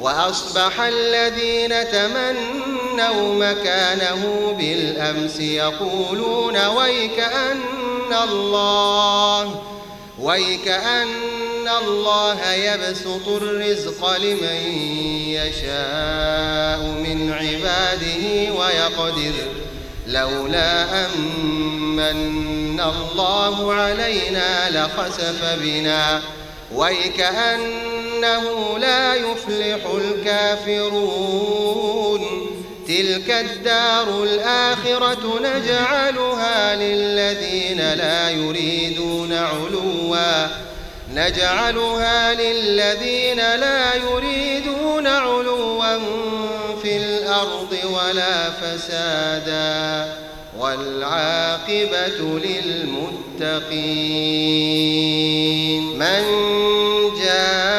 وأصبح الذين تمنوا مكانه بالأمس يقولون ويك أن الله ويك أن الله يبسط الرزق لمن يشاء من عباده ويقدر. لولا أمن الله علينا لخسف بنا. ويكأنه لا يفلح الكافرون. تلك الدار الآخرة نجعلها للذين لا يريدون علوا. نجعلها للذين لا يريدون علوا في الأرض ولا فسادا. والعاقبة للمتقين. من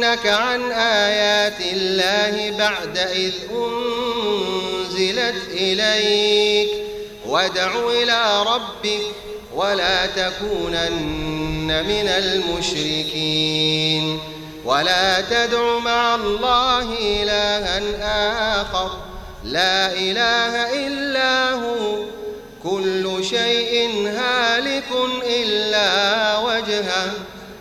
يسألونك عن آيات الله بعد إذ أنزلت إليك. وادع إلى ربك ولا تكونن من المشركين. ولا تدع مع الله إلها آخر. لا إله إلا هو. كل شيء هالك إلا وجهه.